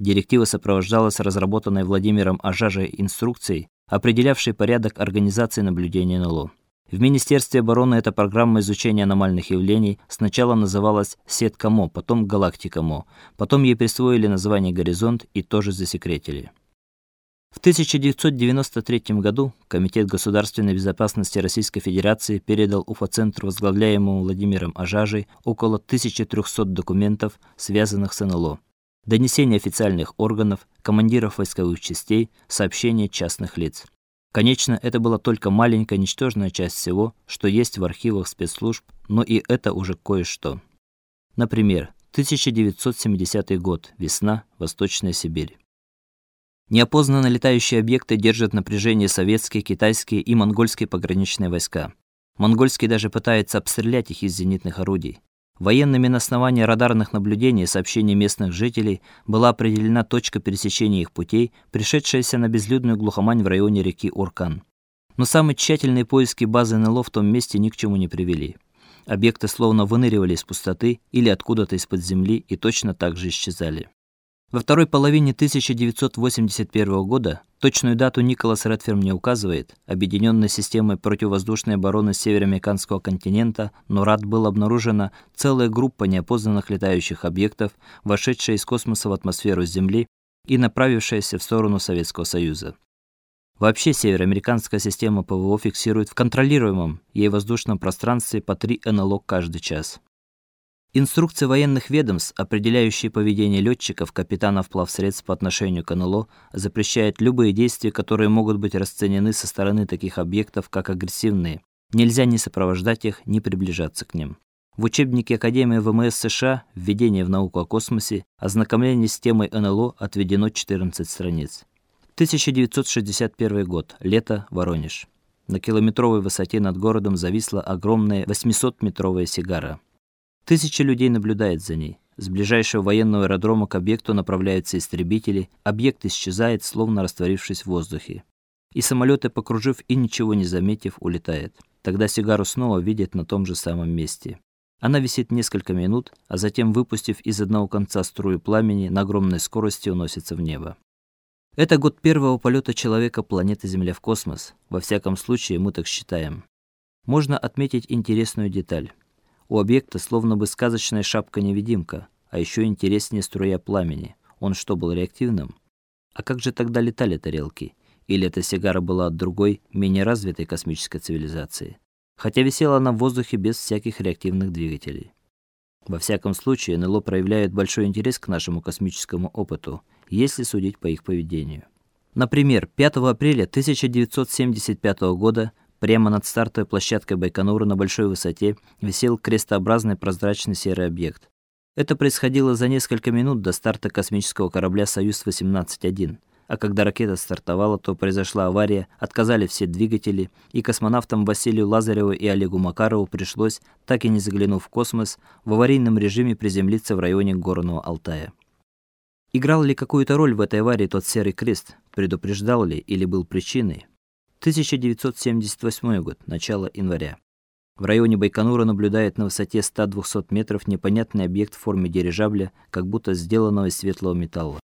Директива сопровождалась разработанной Владимиром Ажажей инструкцией, определявшей порядок организации наблюдения НЛО. В Министерстве обороны эта программа изучения аномальных явлений сначала называлась Сеткамо, потом Галактикамо. Потом ей присвоили название Горизонт и тоже засекретили. В 1993 году Комитет государственной безопасности Российской Федерации передал Уфа-центру, возглавляемому Владимиром Ажажей, около 1300 документов, связанных с НЛО донесения официальных органов, командиров войсковых частей, сообщения частных лиц. Конечно, это была только маленькая ничтожная часть всего, что есть в архивах спецслужб, но и это уже кое-что. Например, 1970 год, весна, Восточная Сибирь. Неопознанно летающие объекты держат напряжение советские, китайские и монгольские пограничные войска. Монгольские даже пытаются обстрелять их из зенитных орудий. Военными на основании радарных наблюдений и сообщений местных жителей была определена точка пересечения их путей, пришедшаяся на безлюдную глухомань в районе реки Оркан. Но самые тщательные поиски базы НЛО в том месте ни к чему не привели. Объекты словно выныривали из пустоты или откуда-то из-под земли и точно так же исчезали. Во второй половине 1981 года, точную дату Николас Редферм не указывает, объединенной системой противовоздушной обороны североамериканского континента, НОРАД была обнаружена целая группа неопознанных летающих объектов, вошедшая из космоса в атмосферу Земли и направившаяся в сторону Советского Союза. Вообще североамериканская система ПВО фиксирует в контролируемом ей воздушном пространстве по 3 НЛО каждый час. Инструкции военных ведомств, определяющие поведение летчиков, капитанов плавсредств по отношению к НЛО, запрещают любые действия, которые могут быть расценены со стороны таких объектов как агрессивные. Нельзя ни сопровождать их, ни приближаться к ним. В учебнике Академии ВМС США Введение в науку о космосе ознакомление с темой НЛО отведено 14 страниц. 1961 год. Лето, Воронеж. На километровой высоте над городом зависла огромная 800-метровая сигара. Тысячи людей наблюдают за ней. С ближайшего военного аэродрома к объекту направляются истребители, объект исчезает, словно растворившись в воздухе. И самолеты, покружив и ничего не заметив, улетают. Тогда сигару снова видят на том же самом месте. Она висит несколько минут, а затем, выпустив из одного конца струю пламени, на огромной скорости уносится в небо. Это год первого полета человека планеты Земля в космос. Во всяком случае, мы так считаем. Можно отметить интересную деталь. У объекта словно бы сказочная шапка-невидимка, а еще интереснее струя пламени. Он что, был реактивным? А как же тогда летали тарелки? Или эта сигара была от другой, менее развитой космической цивилизации? Хотя висела она в воздухе без всяких реактивных двигателей. Во всяком случае, НЛО проявляют большой интерес к нашему космическому опыту, если судить по их поведению. Например, 5 апреля 1975 года Прямо над стартовой площадкой Байконура на большой высоте висел крестообразный прозрачный серый объект. Это происходило за несколько минут до старта космического корабля Союз-18-1. А когда ракета стартовала, то произошла авария, отказали все двигатели, и космонавтам Василию Лазареву и Олегу Макарову пришлось, так и не заглянув в космос, в аварийном режиме приземлиться в районе Горного Алтая. Играл ли какую-то роль в этой аварии тот серый крест? Предупреждал ли или был причиной? 1978 год, начало января. В районе Байконура наблюдает на высоте 100-200 метров непонятный объект в форме дирижабля, как будто сделанного из светлого металла.